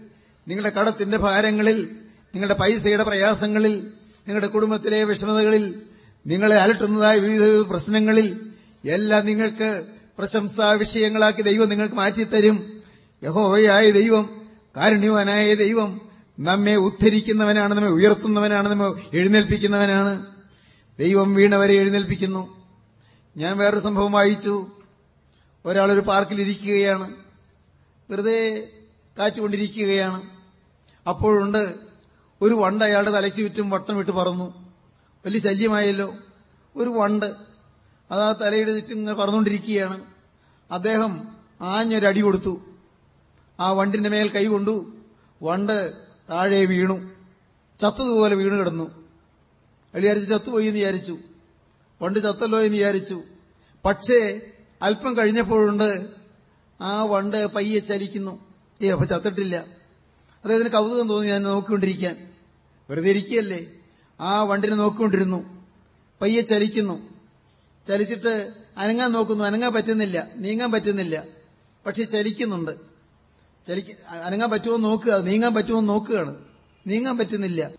നിങ്ങളുടെ കടത്തിന്റെ ഭാരങ്ങളിൽ നിങ്ങളുടെ പൈസയുടെ പ്രയാസങ്ങളിൽ നിങ്ങളുടെ കുടുംബത്തിലെ വിഷമതകളിൽ നിങ്ങളെ അലട്ടുന്നതായ വിവിധ പ്രശ്നങ്ങളിൽ എല്ലാം നിങ്ങൾക്ക് പ്രശംസാ വിഷയങ്ങളാക്കി ദൈവം നിങ്ങൾക്ക് മാറ്റിത്തരും. യഹോവയായ ദൈവം കാരുണ്യവാനായ ദൈവം നമ്മെ ഉദ്ധരിക്കുന്നവനാണ് നമ്മെ ഉയർത്തുന്നവനാണ് നമ്മെ എഴുന്നേൽപ്പിക്കുന്നവനാണ്. ദൈവം വീണവരെ എഴുന്നേൽപ്പിക്കുന്നു. ഞാൻ വേറൊരു സംഭവം വായിച്ചു. ഒരാളൊരു പാർക്കിലിരിക്കുകയാണ് വെറുതെ കാച്ചുകൊണ്ടിരിക്കുകയാണ് അപ്പോഴുണ്ട് ഒരു വണ്ട് അയാളുടെ തലയ്ക്ക് ചുറ്റും വട്ടം വിട്ട് പറന്നു. വലിയ ശല്യമായല്ലോ. ഒരു വണ്ട്. അത് ആ തലയുടെ ഇങ്ങനെ പറന്നുകൊണ്ടിരിക്കുകയാണ്. അദ്ദേഹം ആഞ്ഞൊരടി കൊടുത്തു. ആ വണ്ടിന്റെ മേൽ കൈകൊണ്ടു വണ്ട് താഴെ വീണു. ചത്തതുപോലെ വീണു കിടന്നു. വിചാരിച്ചു ചത്തുപോയി എന്ന് വിചാരിച്ചു. വണ്ട് ചത്തല്ലോ എന്ന് വിചാരിച്ചു. പക്ഷേ അല്പം കഴിഞ്ഞപ്പോഴുണ്ട് ആ വണ്ട് പയ്യെ ചലിക്കുന്നു. ഏ അപ്പൊ ചത്തിട്ടില്ല. അദ്ദേഹത്തിന് കൗതുകം തോന്നി ഞാൻ നോക്കിക്കൊണ്ടിരിക്കാൻ. വെറുതെ ഇരിക്കുകയല്ലേ? ആ വണ്ടിനെ നോക്കിക്കൊണ്ടിരുന്നു. പയ്യെ ചലിക്കുന്നു. ചലിച്ചിട്ട് അനങ്ങാൻ നോക്കുന്നു. അനങ്ങാൻ പറ്റുന്നില്ല. നീങ്ങാൻ പറ്റുന്നില്ല. പക്ഷെ ചലിക്കുന്നുണ്ട്. ചലിക്ക അനങ്ങാൻ പറ്റുമോ നോക്കുക. നീങ്ങാൻ പറ്റുമോ നോക്കുകയാണ്. നീങ്ങാൻ പറ്റുന്നില്ല.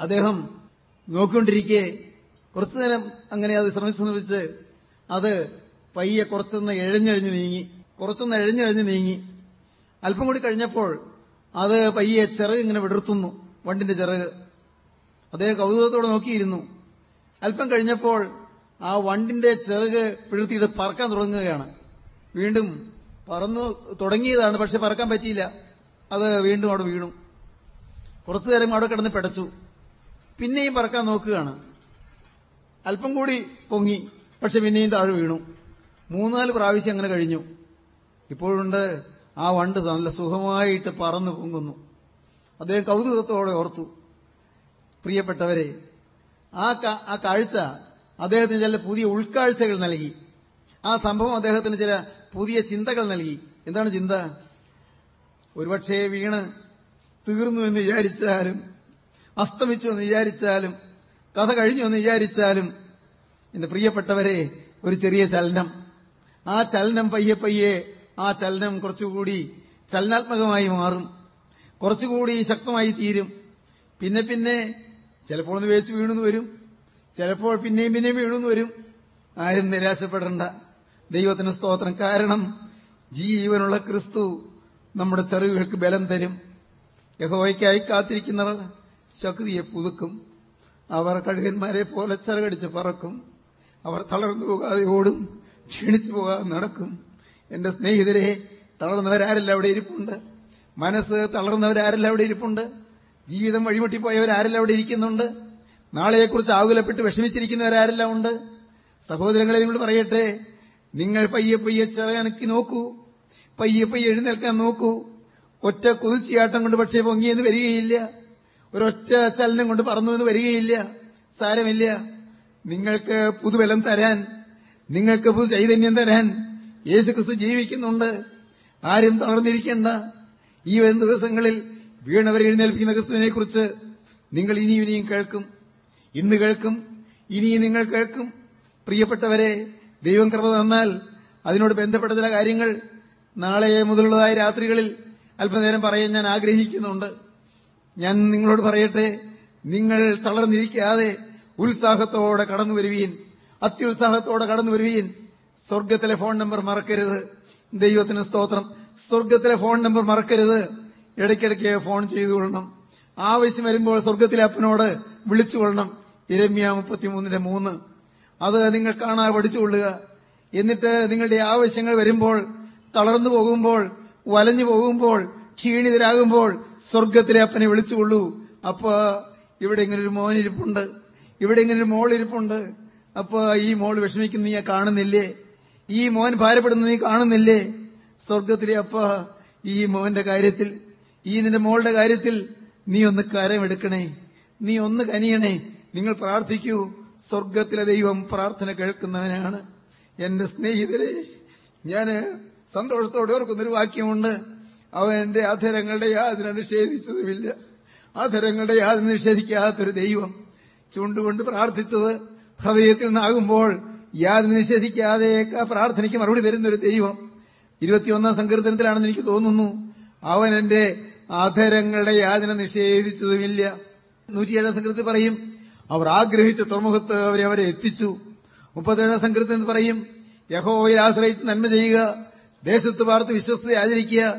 അദ്ദേഹം നോക്കിക്കൊണ്ടിരിക്കെ കുറച്ചു നേരം അങ്ങനെ അത് ശ്രമിച്ച് ശ്രമിച്ച് അത് പയ്യെ കുറച്ചൊന്ന് എഴഞ്ഞെഴിഞ്ഞ് നീങ്ങി. കുറച്ചൊന്ന് എഴഞ്ഞെഴിഞ്ഞ് നീങ്ങി. അല്പം കൂടി കഴിഞ്ഞപ്പോൾ അത് പയ്യെ ചിറക് ഇങ്ങനെ വിടർത്തുന്നു. വണ്ടിന്റെ ചിറക്. അദ്ദേഹം കൗതുകത്തോടെ നോക്കിയിരുന്നു. അല്പം കഴിഞ്ഞപ്പോൾ ആ വണ്ടിന്റെ ചിറക് പിഴുത്തിയിട്ട് പറക്കാൻ തുടങ്ങുകയാണ്. വീണ്ടും പറന്നു തുടങ്ങിയതാണ് പക്ഷെ പറക്കാൻ പറ്റിയില്ല. അത് വീണ്ടും അവിടെ വീണു. കുറച്ചു നേരം അവിടെ കിടന്ന് പിടച്ചു. പിന്നെയും പറക്കാൻ നോക്കുകയാണ്. അല്പം കൂടി പൊങ്ങി പക്ഷെ പിന്നെയും താഴെ വീണു. മൂന്നാൽ പ്രാവശ്യം അങ്ങനെ കഴിഞ്ഞു. ഇപ്പോഴുണ്ട് ആ വണ്ട് നല്ല സുഖമായിട്ട് പറന്നു പൊങ്ങുന്നു. അദ്ദേഹം കൗതുകത്തോടെ ഓർത്തു. പ്രിയപ്പെട്ടവരെ ആ ആ കാഴ്ച അദ്ദേഹത്തിന് ചില പുതിയ ഉൾക്കാഴ്ചകൾ നൽകി. ആ സംഭവം അദ്ദേഹത്തിന് ചില പുതിയ ചിന്തകൾ നൽകി. എന്താണ് ചിന്ത? ഒരുപക്ഷേ വീണ് തീർന്നു എന്ന് വിചാരിച്ചാലും അസ്തമിച്ചു എന്ന് വിചാരിച്ചാലും കഥ കഴിഞ്ഞു എന്ന് വിചാരിച്ചാലും എന്റെ പ്രിയപ്പെട്ടവരെ ഒരു ചെറിയ ചലനം. ആ ചലനം പയ്യെ പയ്യെ ആ ചലനം കുറച്ചുകൂടി ചലനാത്മകമായി മാറും. കുറച്ചുകൂടി ശക്തമായി തീരും. പിന്നെ പിന്നെ ചിലപ്പോൾ ഒന്ന് വേച്ച് വീണെന്ന് വരും. ചിലപ്പോൾ പിന്നെയും പിന്നെയും വീണെന്ന് വരും. ആരും നിരാശപ്പെടേണ്ട. ദൈവത്തിന് സ്തോത്രം. കാരണം ജീവനുള്ള ക്രിസ്തു നമ്മുടെ ചെറുകൾക്ക് ബലം തരും. യഹോയ്ക്കായി കാത്തിരിക്കുന്നവർ ശക്തിയെ പുതുക്കും. അവർ കഴുകന്മാരെ പോലെ ചിറകടിച്ച് പറക്കും. അവർ തളർന്നു പോകാതെ ഓടും. ക്ഷീണിച്ചു പോകാതെ നടക്കും. എന്റെ സ്നേഹിതരെ തളർന്നവരാരെല്ലാം അവിടെ ഇരിപ്പുണ്ട്? മനസ്സ് തളർന്നവരാരെല്ലാം അവിടെ ഇരിപ്പുണ്ട്? ജീവിതം വഴിമുട്ടിപ്പോയവരാരെല്ലാം അവിടെ ഇരിക്കുന്നുണ്ട്? നാളെയെക്കുറിച്ച് ആകുലപ്പെട്ട് വിഷമിച്ചിരിക്കുന്നവരാരെല്ലാം ഉണ്ട് സഹോദരങ്ങളെ നിങ്ങൾ പറയട്ടെ. നിങ്ങൾ പയ്യെ പയ്യെ ചിറകനക്കി നോക്കൂ. പയ്യെ പയ്യെ എഴുന്നേൽക്കാൻ നോക്കൂ. ഒറ്റ കുതിച്ചിയാട്ടം കൊണ്ട് പക്ഷേ പൊങ്ങിയെന്ന് വരികയില്ല. ഒരൊറ്റ ചലനം കൊണ്ട് പറന്നു എന്ന് വരികയില്ല. സാരമില്ല. നിങ്ങൾക്ക് പുതുബലം തരാൻ നിങ്ങൾക്ക് പുതു ചൈതന്യം തരാൻ യേശുക്രിസ്തു ജീവിക്കുന്നുണ്ട്. ആരും തളർന്നിരിക്കേണ്ട. ഈ വരും ദിവസങ്ങളിൽ വീണവരെ എഴുന്നേൽപ്പിക്കുന്ന ക്രിസ്തുവിനെ കുറിച്ച് നിങ്ങൾ ഇനിയും ഇനിയും കേൾക്കും. ഇന്ന് കേൾക്കും ഇനിയും നിങ്ങൾ കേൾക്കും. പ്രിയപ്പെട്ടവരെ ദൈവം കൃപ തന്നാൽ അതിനോട് ബന്ധപ്പെട്ട ചില കാര്യങ്ങൾ നാളെ മുതലുള്ളതായ രാത്രികളിൽ അല്പനേരം പറയാൻ ഞാൻ ആഗ്രഹിക്കുന്നുണ്ട്. ഞാൻ നിങ്ങളോട് പറയട്ടെ നിങ്ങൾ തളർന്നിരിക്കാതെ ഉത്സാഹത്തോടെ കടന്നു വരുവീൻ. അത്യുത്സാഹത്തോടെ കടന്നു വരുവീൻ. സ്വർഗത്തിലെ ഫോൺ നമ്പർ മറക്കരുത്. ദൈവത്തിന് സ്തോത്രം. സ്വർഗത്തിലെ ഫോൺ നമ്പർ മറക്കരുത്. ഇടയ്ക്കിടയ്ക്ക് ഫോൺ ചെയ്തുകൊള്ളണം ആവശ്യം വരുമ്പോൾ സ്വർഗത്തിലെ അപ്പനോട് വിളിച്ചുകൊള്ളണം ഇരമ്യ മുപ്പത്തിമൂന്നിന്റെ മൂന്ന്. അത് നിങ്ങൾ കാണാതെ പഠിച്ചുകൊള്ളുക എന്നിട്ട് നിങ്ങളുടെ ആവശ്യങ്ങൾ വരുമ്പോൾ തളർന്നു പോകുമ്പോൾ വലഞ്ഞു പോകുമ്പോൾ ക്ഷീണിതരാകുമ്പോൾ സ്വർഗത്തിലെ അപ്പനെ വിളിച്ചുകൊള്ളൂ അപ്പൊ ഇവിടെ ഇങ്ങനെ ഒരു മോനിരിപ്പുണ്ട് ഇവിടെ ഇങ്ങനെ ഒരു മോളിരിപ്പുണ്ട് അപ്പൊ ഈ മോൾ വിഷമിക്കുന്ന നീ കാണുന്നില്ലേ? ഈ മോൻ ഭാരപ്പെടുന്ന നീ കാണുന്നില്ലേ? സ്വർഗത്തിലെ അപ്പ ഈ മോന്റെ കാര്യത്തിൽ ഈ നിന്റെ മോളുടെ കാര്യത്തിൽ നീ ഒന്ന് കരമെടുക്കണേ നീ ഒന്ന് കനിയണേ. നിങ്ങൾ പ്രാർത്ഥിക്കൂ. സ്വർഗത്തിലെ ദൈവം പ്രാർത്ഥന കേൾക്കുന്നവനാണ്. എന്റെ സ്നേഹിതരെ ഞാൻ സന്തോഷത്തോടെ ഓർക്കുന്നൊരു വാക്യമുണ്ട്. അവൻ എന്റെ അധരങ്ങളുടെ യാതിനെ നിഷേധിച്ചതുമില്ല. അധരങ്ങളുടെ യാതിനെ നിഷേധിക്കാത്തൊരു ദൈവം ചൂണ്ടുകൊണ്ട് പ്രാർത്ഥിച്ചത് ഹൃദയത്തിൽ നിന്നാകുമ്പോൾ യാതിനെ നിഷേധിക്കാതെ പ്രാർത്ഥനയ്ക്ക് മറുപടി തരുന്നൊരു ദൈവം. ഇരുപത്തിയൊന്നാം സങ്കീർത്തനത്തിലാണെന്ന് എനിക്ക് തോന്നുന്നു. അവൻ എന്റെ അധരങ്ങളുടെ യാതന നിഷേധിച്ചതുമില്ല. നൂറ്റിയേഴാം സംഘത്തിൽ പറയും അവർ ആഗ്രഹിച്ച തുറമുഖത്ത് അവരെ അവരെ എത്തിച്ചു. മുപ്പത്തേഴാം എന്ന് പറയും യഹോവയിൽ ആശ്രയിച്ച് നന്മ ചെയ്യുക ദേശത്ത് പാർത്ത് വിശ്വസ്തത ആചരിക്കുക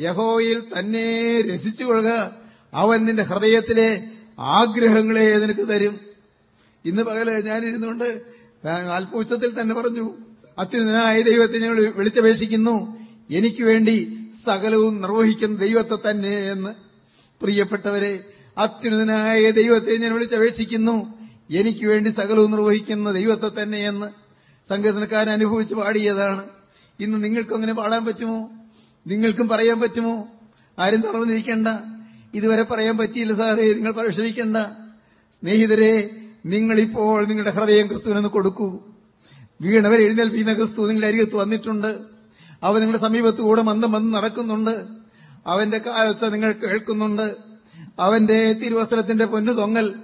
യഹോവയിൽ തന്നെ രസിച്ചുകൊള്ളുക അവൻ നിന്റെ ഹൃദയത്തിലെ ആഗ്രഹങ്ങളെ നിനക്ക് തരും. ഇന്ന് പകൽ ഞാനിരുന്നുകൊണ്ട് അല്പ ഉച്ചത്തിൽ തന്നെ പറഞ്ഞു അത്യുന്നതനായ ദൈവത്തെ ഞങ്ങൾ വിളിച്ചപേക്ഷിക്കുന്നു. എനിക്ക് വേണ്ടി സകലവും നിർവഹിക്കുന്ന ദൈവത്തെ തന്നെ എന്ന് പ്രിയപ്പെട്ടവരെ അത്യുന്നതനായ ദൈവത്തെ ഞാൻ വിളിച്ചപേക്ഷിക്കുന്നു. എനിക്ക് വേണ്ടി സകലവും നിർവഹിക്കുന്ന ദൈവത്തെ തന്നെ എന്ന് സംഗീതനക്കാരൻ അനുഭവിച്ച് പാടിയതാണ്. ഇന്ന് നിങ്ങൾക്കും അങ്ങനെ പാടാൻ പറ്റുമോ? നിങ്ങൾക്കും പറയാൻ പറ്റുമോ? ആരും തളർന്നിരിക്കേണ്ട. ഇതുവരെ പറയാൻ പറ്റിയില്ല സാറേ നിങ്ങൾ പരിശ്രമിക്കേണ്ട. സ്നേഹിതരെ നിങ്ങളിപ്പോൾ നിങ്ങളുടെ ഹൃദയം ക്രിസ്തുവിനൊന്ന് കൊടുക്കൂ. വീണവരെ എഴുന്നേൽപ്പിക്കുന്ന ക്രിസ്തു നിങ്ങളുടെ അരികത്ത് വന്നിട്ടുണ്ട്. അവൻ നിങ്ങളുടെ സമീപത്ത് കൂടെ മന്ദം വന്ന് നടക്കുന്നുണ്ട്. അവന്റെ കാലച്ച നിങ്ങൾ കേൾക്കുന്നുണ്ട്. അവന്റെ തിരുവസ്ത്രത്തിന്റെ പൊന്നു തൊങ്ങൽ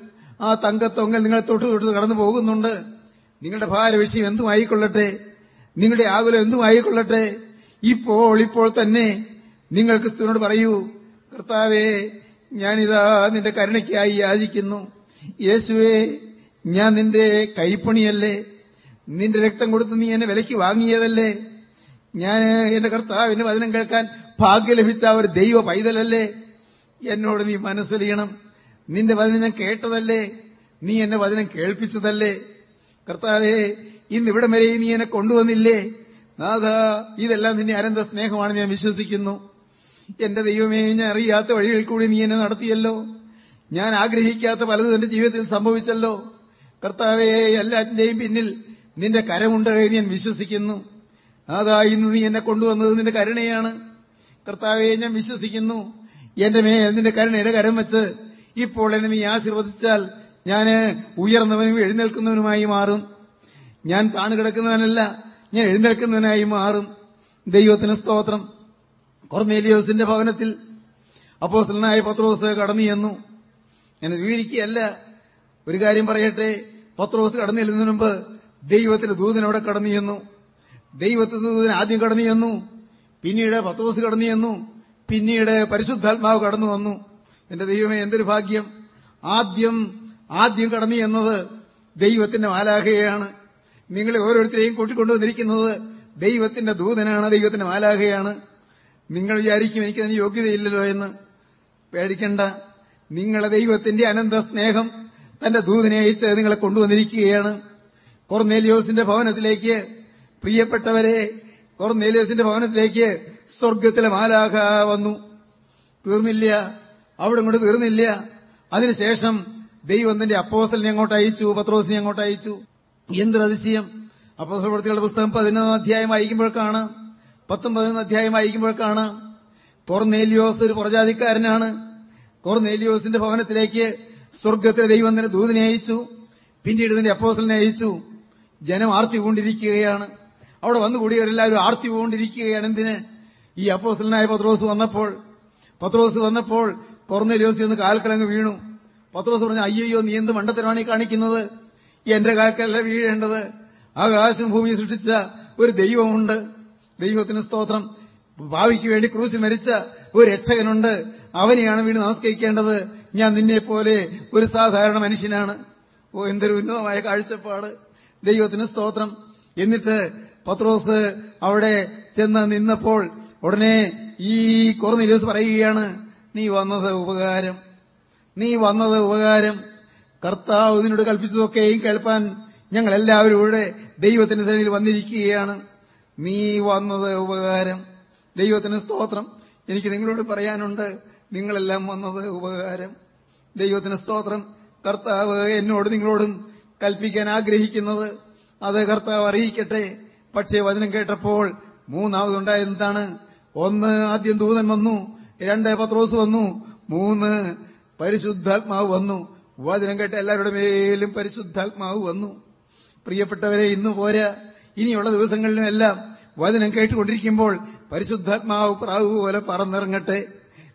ആ തങ്കത്തൊങ്ങൽ നിങ്ങൾ തൊട്ട് തൊട്ട് കടന്നു പോകുന്നുണ്ട്. നിങ്ങളുടെ ഭാര വിഷയം എന്തുമായിക്കൊള്ളട്ടെ? നിങ്ങളുടെ ആകുലം എന്തുമായിക്കൊള്ളട്ടെ? ഇപ്പോൾ ഇപ്പോൾ തന്നെ നിങ്ങൾ ക്രിസ്തുവിനോട് പറയൂ കർത്താവേ ഞാനിതാ നിന്റെ കരുണയ്ക്കായി യാചിക്കുന്നു. യേശുവേ ഞാൻ നിന്റെ കൈപ്പണിയല്ലേ? നിന്റെ രക്തം കൊടുത്ത് നീ എന്നെ വിലയ്ക്ക് വാങ്ങിയതല്ലേ? ഞാൻ എന്റെ കർത്താവിന്റെ വചനം കേൾക്കാൻ ഭാഗ്യം ലഭിച്ച ഒരു ദൈവ പൈതലല്ലേ? എന്നോട് നീ മനസ്സിലിയണം. നിന്റെ വചനം ഞാൻ കേട്ടതല്ലേ? നീ എന്നെ വചനം കേൾപ്പിച്ചതല്ലേ? കർത്താവേ ഇന്ന് ഇവിടം വരെ നീ എന്നെ കൊണ്ടുവന്നില്ലേ? നാഥ ഇതെല്ലാം നിന്റെ അനന്ത സ്നേഹമാണ് ഞാൻ വിശ്വസിക്കുന്നു. എന്റെ ദൈവമേ ഞാൻ അറിയാത്ത വഴികളിൽ കൂടി നീ എന്നെ നടത്തിയല്ലോ. ഞാൻ ആഗ്രഹിക്കാത്ത പലതും എന്റെ ജീവിതത്തിൽ സംഭവിച്ചല്ലോ. കർത്താവേ എല്ലാറ്റിന്റെയും പിന്നിൽ നിന്റെ കരമുണ്ട് എന്ന് ഞാൻ വിശ്വസിക്കുന്നു. അതാ ഇന്ന് നീ എന്നെ കൊണ്ടുവന്നത്. നിന്റെ കരുണയാണ്. കർത്താവെ ഞാൻ വിശ്വസിക്കുന്നു. എന്റെ മേ നിന്റെ കരുണയുടെ കരം വെച്ച് ഇപ്പോൾ എന്നെ നീ ആശീർവദിച്ചാൽ ഞാൻ ഉയർന്നവനും എഴുന്നേൽക്കുന്നവനുമായി മാറും. ഞാൻ താണുകിടക്കുന്നവനല്ല ഞാൻ എഴുന്നേൽക്കുന്നവനായി മാറും. ദൈവത്തിന് സ്തോത്രം. കൊർന്നേലിയോസിന്റെ ഭവനത്തിൽ അപ്പോസ്റ്റലനായ പത്രോസ് കടന്നു ചെന്നു. ഞാൻ വിവരിക്കുകയല്ല ഒരു കാര്യം പറയട്ടെ. പത്രോസ് കടന്നു ചെല്ലുന്നതിന് മുമ്പ് ദൈവത്തിന്റെ ദൂതൻ അവിടെ കടന്നു ചെന്നു. ദൈവത്തിന്റെ ദൂതൻ ആദ്യം കടന്നു ചെന്നു പിന്നീട് പത്രോസ് കടന്നു ചെന്നു പിന്നീട് പരിശുദ്ധാത്മാവ് കടന്നു വന്നു. എന്റെ ദൈവമേ എന്തൊരു ഭാഗ്യം. ആദ്യം ആദ്യം കടന്നു എന്നത് ദൈവത്തിന്റെ മാലാഖയാണ്. നിങ്ങളെ ഓരോരുത്തരെയും കൂട്ടിക്കൊണ്ടുവന്നിരിക്കുന്നത് ദൈവത്തിന്റെ ദൂതനാണ് ദൈവത്തിന്റെ മാലാഖയാണ്. നിങ്ങൾ വിചാരിക്കും എനിക്കതിന് യോഗ്യതയില്ലല്ലോ എന്ന് പേടിക്കണ്ട. നിങ്ങളെ ദൈവത്തിന്റെ അനന്ത സ്നേഹം തന്റെ ദൂതനെ അയച്ച് നിങ്ങളെ കൊണ്ടുവന്നിരിക്കുകയാണ്. കൊർന്നേലിയോസിന്റെ ഭവനത്തിലേക്ക് പ്രിയപ്പെട്ടവരെ കൊർന്നേലിയോസിന്റെ ഭവനത്തിലേക്ക് സ്വർഗത്തിലെ മാലാഖ വന്നു. തീർന്നില്ല. അവിടെ ഇങ്ങോട്ട് തീർന്നില്ല. അതിനുശേഷം ദൈവം തന്റെ അപ്പോസ്റ്റലിനെ അങ്ങോട്ട് അയച്ചു പത്രോസിനെ അങ്ങോട്ട് അയച്ചു. എന്തൊരു അതിശയം. അപ്പോസ്റ്റൽ പ്രവൃത്തികളുടെ പുസ്തകം പതിനൊന്നാം അധ്യായം വായിക്കുമ്പോൾ കാണാം. പതിനൊന്നാം അധ്യായം വായിക്കുമ്പോൾ കാണാം. കൊർന്നേലിയോസ് ഒരു പ്രജാതിക്കാരനാണ് കൊർന്നേലിയോസിന്റെ ഭവനത്തിലേക്ക് സ്വർഗത്തിലെ ദൈവം തന്നെ ദൂതനെ അയച്ചു. പിന്നീട് ഇതിന്റെ അപ്പോസ്റ്റലിനെ അയച്ചു. ജനം ആർത്തി കൊണ്ടിരിക്കുകയാണ് അവിടെ വന്നുകൂടിയവരെല്ലാവരും ആർത്തി പോകൊണ്ടിരിക്കുകയാണ് എന്തിന്? ഈ അപ്പോസ്റ്റലിനായ പത്രോസ് വന്നപ്പോൾ പത്രോസ് വന്നപ്പോൾ കൊർന്നേലിയോസ് ഒന്ന് കാൽക്കലങ്ങ് വീണു. പത്രോസ് പറഞ്ഞു അയ്യോ നീ എന്ത് മണ്ടത്തരമാണ് ഈ കാണിക്കുന്നത്? എന്റെ കാൽക്കല്ല വീഴേണ്ടത്? ആകാശം ഭൂമി സൃഷ്ടിച്ച ഒരു ദൈവമുണ്ട്. ദൈവത്തിന് സ്തോത്രം. ഭാവിക്ക് വേണ്ടി ക്രൂശിൽ മരിച്ച ഒരു രക്ഷകനുണ്ട്. അവനെയാണ് വീണ് നമസ്കരിക്കേണ്ടത്. ഞാൻ നിന്നെ പോലെ ഒരു സാധാരണ മനുഷ്യനാണ്. ഓ എന്തൊരു ഉന്നതമായ കാഴ്ചപ്പാട്. ദൈവത്തിന് സ്തോത്രം. എന്നിട്ട് പത്രോസ് അവിടെ ചെന്ന് നിന്നപ്പോൾ ഉടനെ ഈ കുറഞ്ഞ പറയുകയാണ് നീ വന്നത് ഉപകാരം. നീ വന്നത് ഉപകാരം. കർത്താവ് നിന്നോട് കൽപ്പിച്ചതൊക്കെയും കേൾപ്പാൻ ഞങ്ങൾ എല്ലാവരും ഇവിടെ ദൈവത്തിന്റെ സന്നിധിയിൽ വന്നിരിക്കുകയാണ്. നീ വന്നത് ഉപകാരം. ദൈവത്തിന് സ്തോത്രം. എനിക്ക് നിങ്ങളോട് പറയാനുണ്ട് നിങ്ങളെല്ലാം വന്നത് ഉപകാരം. ദൈവത്തിന് സ്തോത്രം. കർത്താവ് എന്നോട് നിങ്ങളോടും കൽപ്പിക്കാൻ ആഗ്രഹിക്കുന്നത് അത് കർത്താവ് അറിയിക്കട്ടെ. പക്ഷേ വചനം കേട്ടപ്പോൾ മൂന്നാമതുണ്ടായത് എന്താണ്? ഒന്ന് ആദ്യം ദൂതൻ വന്നു രണ്ട് പത്രോസ് വന്നു മൂന്ന് പരിശുദ്ധാത്മാവ് വന്നു. വചനം കേട്ട എല്ലാവരുടെ മേലും പരിശുദ്ധാത്മാവ് വന്നു. പ്രിയപ്പെട്ടവരെ ഇന്ന് പോരാ. ഇനിയുള്ള ദിവസങ്ങളിലുമെല്ലാം വചനം കേട്ടുകൊണ്ടിരിക്കുമ്പോൾ പരിശുദ്ധാത്മാവ് പ്രാവ് പോലെ പറന്നിറങ്ങട്ടെ.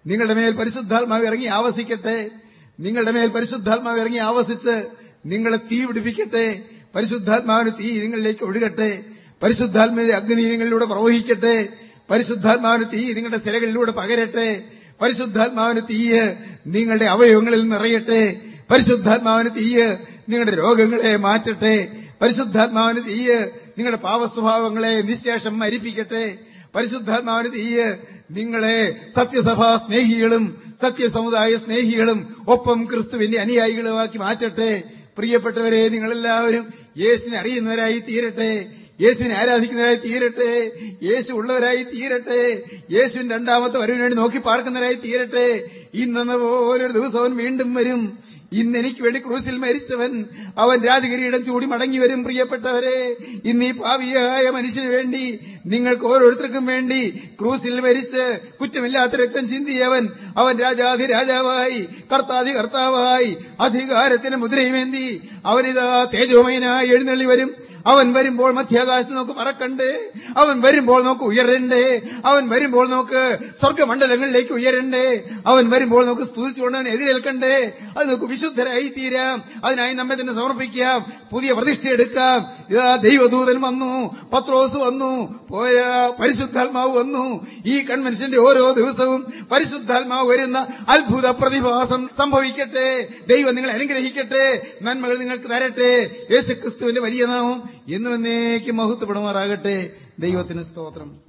നിങ്ങളുടെ മേൽ പരിശുദ്ധാത്മാവ് ഇറങ്ങി ആവസിക്കട്ടെ. നിങ്ങളുടെ മേൽ പരിശുദ്ധാത്മാവ് ഇറങ്ങി ആവസിച്ച് നിങ്ങളെ തീ പിടിപ്പിക്കട്ടെ. പരിശുദ്ധാത്മാവിന് തീ നിങ്ങളിലേക്ക് ഒഴുകട്ടെ. പരിശുദ്ധാത്മാവിന്റെ അഗ്നി നിങ്ങളിലൂടെ പ്രവഹിക്കട്ടെ. പരിശുദ്ധാത്മാവിന് തീ നിങ്ങളുടെ സിരകളിലൂടെ പകരട്ടെ. പരിശുദ്ധാത്മാവിന് തീയ് നിങ്ങളുടെ അവയവങ്ങളിൽ നിറയട്ടെ. പരിശുദ്ധാത്മാവിന് തീയ് നിങ്ങളുടെ രോഗങ്ങളെ മാറ്റട്ടെ. പരിശുദ്ധാത്മാവിന് തീയ് നിങ്ങളുടെ പാവസ്വഭാവങ്ങളെ നിശേഷം മരിപ്പിക്കട്ടെ. പരിശുദ്ധാത്മാവിന് തീയ് നിങ്ങളെ സത്യസഭാ സ്നേഹികളും സത്യസമുദായ സ്നേഹികളും ഒപ്പം ക്രിസ്തുവിന്റെ അനുയായികളുമാക്കി മാറ്റട്ടെ. പ്രിയപ്പെട്ടവരെ നിങ്ങളെല്ലാവരും യേശുവിനെ അറിയുന്നവരായി തീരട്ടെ. യേശുവിനെ ആരാധിക്കുന്നവരായി തീരട്ടെ. യേശു ഉള്ളവരായി തീരട്ടെ. യേശുവിൻ രണ്ടാമത്തെ വരവിന് വേണ്ടി നോക്കി പാർക്കുന്നവരായി തീരട്ടെ. ഇന്നെന്ന പോലൊരു ദിവസം അവൻ വീണ്ടും വരും. ഇന്ന് എനിക്ക് വേണ്ടി ക്രൂസിൽ മരിച്ചവൻ അവൻ രാജഗിരിയിടം ചൂടി മടങ്ങി വരും പ്രിയപ്പെട്ടവരെ. ഇന്ന് ഈ പാവിയായ മനുഷ്യന് വേണ്ടി നിങ്ങൾക്ക് ഓരോരുത്തർക്കും വേണ്ടി ക്രൂസിൽ മരിച്ച് കുറ്റമില്ലാത്ത രക്തം ചിന്തിയവൻ അവൻ രാജാധി രാജാവായി കർത്താധി കർത്താവായി അധികാരത്തിന് മുദ്രയുമേന്തി. അവനിതാ തേജോമയനായി എഴുന്നള്ളി വരും. അവൻ വരുമ്പോൾ മധ്യാകാശത്ത് നോക്ക് പറക്കണ്ടേ. അവൻ വരുമ്പോൾ നോക്ക് ഉയരണ്ടേ. അവൻ വരുമ്പോൾ നമുക്ക് സ്വർഗമണ്ഡലങ്ങളിലേക്ക് ഉയരണ്ടേ. അവൻ വരുമ്പോൾ നമുക്ക് സ്തുതിച്ചുകൊണ്ട് അവൻ എതിരേൽക്കണ്ടേ. അത് നമുക്ക് വിശുദ്ധരായി തീരാം അതിനായി നമ്മെ തന്നെ സമർപ്പിക്കാം. പുതിയ പ്രതിഷ്ഠ എടുക്കാം. ഇതാ ദൈവദൂതൻ വന്നു. പത്രോസ് വന്നു. പോയ പരിശുദ്ധാത്മാവ് വന്നു. ഈ കൺവെൻഷന്റെ ഓരോ ദിവസവും പരിശുദ്ധാത്മാവ് വരുന്ന അത്ഭുത പ്രതിഭാസം സംഭവിക്കട്ടെ. ദൈവം നിങ്ങളെ അനുഗ്രഹിക്കട്ടെ. നന്മകൾ നിങ്ങൾക്ക് തരട്ടെ. യേശുക്രിസ്തുവിന്റെ വലിയ നാമം എന്നും എന്നേക്കും മഹത്വപ്പെടുമാറാകട്ടെ. ദൈവത്തിന് സ്തോത്രം.